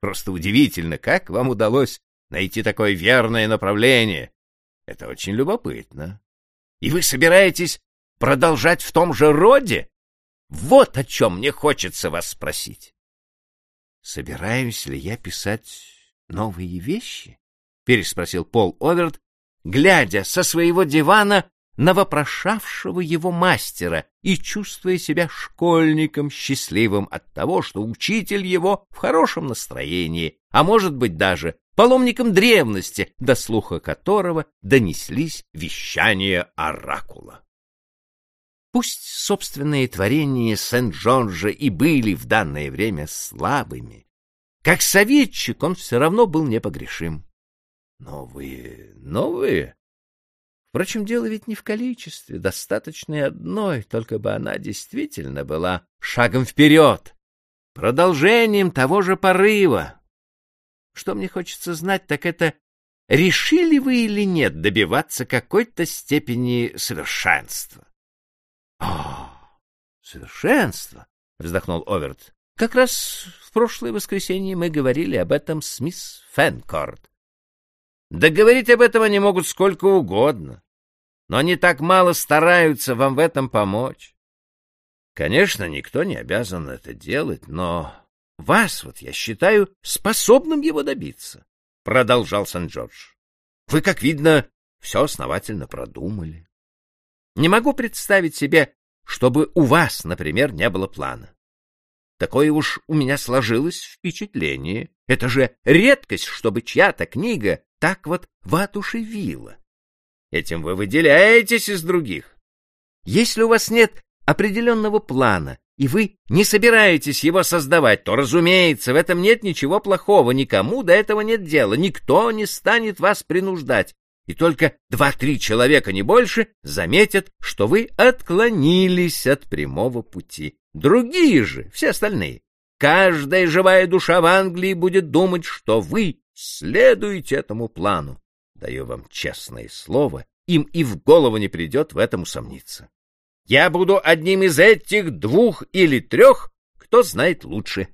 Просто удивительно, как вам удалось найти такое верное направление. Это очень любопытно. И вы собираетесь продолжать в том же роде? Вот о чем мне хочется вас спросить. Собираюсь ли я писать новые вещи? переспросил Пол Оверт, глядя со своего дивана на вопрошавшего его мастера и чувствуя себя школьником, счастливым от того, что учитель его в хорошем настроении, а может быть даже паломником древности, до слуха которого донеслись вещания оракула. Пусть собственные творения Сент-Джорджа и были в данное время слабыми, как советчик он все равно был непогрешим. Новые, новые. Впрочем, дело ведь не в количестве, достаточно и одной, только бы она действительно была шагом вперед, продолжением того же порыва. Что мне хочется знать, так это, решили вы или нет добиваться какой-то степени совершенства? — А, совершенство! — вздохнул Оверт. — Как раз в прошлое воскресенье мы говорили об этом с мисс Фенкорт. Да говорить об этом они могут сколько угодно, но они так мало стараются вам в этом помочь. Конечно, никто не обязан это делать, но вас вот я считаю способным его добиться, — продолжал Сан-Джордж. Вы, как видно, все основательно продумали. Не могу представить себе, чтобы у вас, например, не было плана. Такое уж у меня сложилось впечатление. Это же редкость, чтобы чья-то книга так вот воодушевила. Этим вы выделяетесь из других. Если у вас нет определенного плана, и вы не собираетесь его создавать, то, разумеется, в этом нет ничего плохого, никому до этого нет дела, никто не станет вас принуждать, и только два-три человека, не больше, заметят, что вы отклонились от прямого пути. Другие же, все остальные, каждая живая душа в Англии будет думать, что вы следуете этому плану. Даю вам честное слово, им и в голову не придет в этом усомниться. Я буду одним из этих двух или трех, кто знает лучше.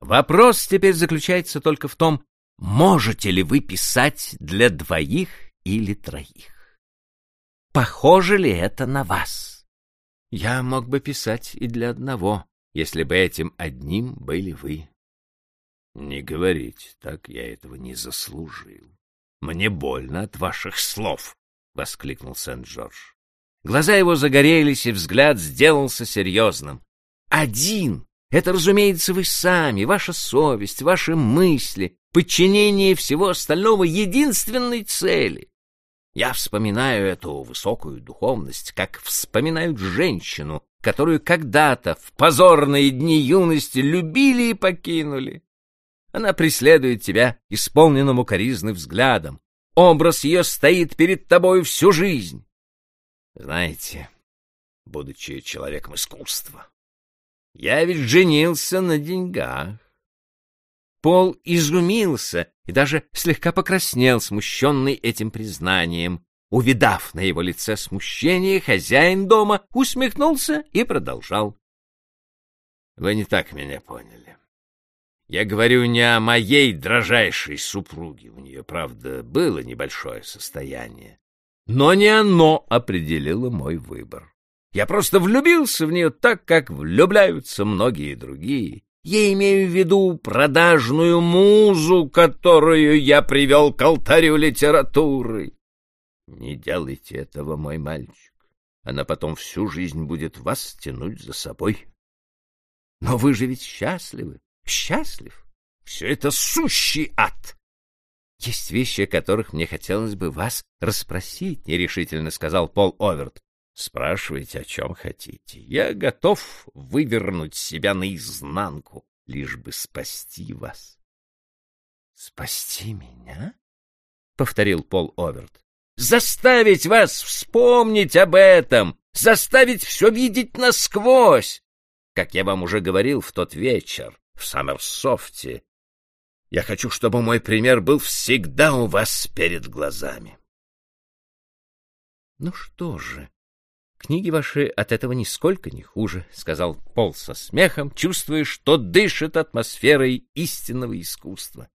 Вопрос теперь заключается только в том, можете ли вы писать для двоих или троих. Похоже ли это на вас? Я мог бы писать и для одного, если бы этим одним были вы. Не говорить, так я этого не заслужил. Мне больно от ваших слов, — воскликнул Сент-Джордж. Глаза его загорелись, и взгляд сделался серьезным. Один! Это, разумеется, вы сами, ваша совесть, ваши мысли, подчинение всего остального единственной цели. Я вспоминаю эту высокую духовность, как вспоминают женщину, которую когда-то в позорные дни юности любили и покинули. Она преследует тебя исполненным укоризны взглядом. Образ ее стоит перед тобой всю жизнь. Знаете, будучи человеком искусства, я ведь женился на деньгах. Пол изумился и даже слегка покраснел, смущенный этим признанием. Увидав на его лице смущение, хозяин дома усмехнулся и продолжал. — Вы не так меня поняли. Я говорю не о моей дрожайшей супруге. У нее, правда, было небольшое состояние. Но не оно определило мой выбор. Я просто влюбился в нее так, как влюбляются многие другие. Я имею в виду продажную музу, которую я привел к алтарю литературы. Не делайте этого, мой мальчик. Она потом всю жизнь будет вас тянуть за собой. Но вы же ведь счастливы счастлив. Все это сущий ад. Есть вещи, о которых мне хотелось бы вас расспросить, нерешительно сказал Пол Оверт. Спрашивайте, о чем хотите. Я готов вывернуть себя наизнанку, лишь бы спасти вас. Спасти меня? повторил Пол Оверт. Заставить вас вспомнить об этом, заставить все видеть насквозь. Как я вам уже говорил в тот вечер, в Саммерсофте. Я хочу, чтобы мой пример был всегда у вас перед глазами. Ну что же, Книги ваши от этого нисколько не хуже, — сказал Пол со смехом, чувствуя, что дышит атмосферой истинного искусства.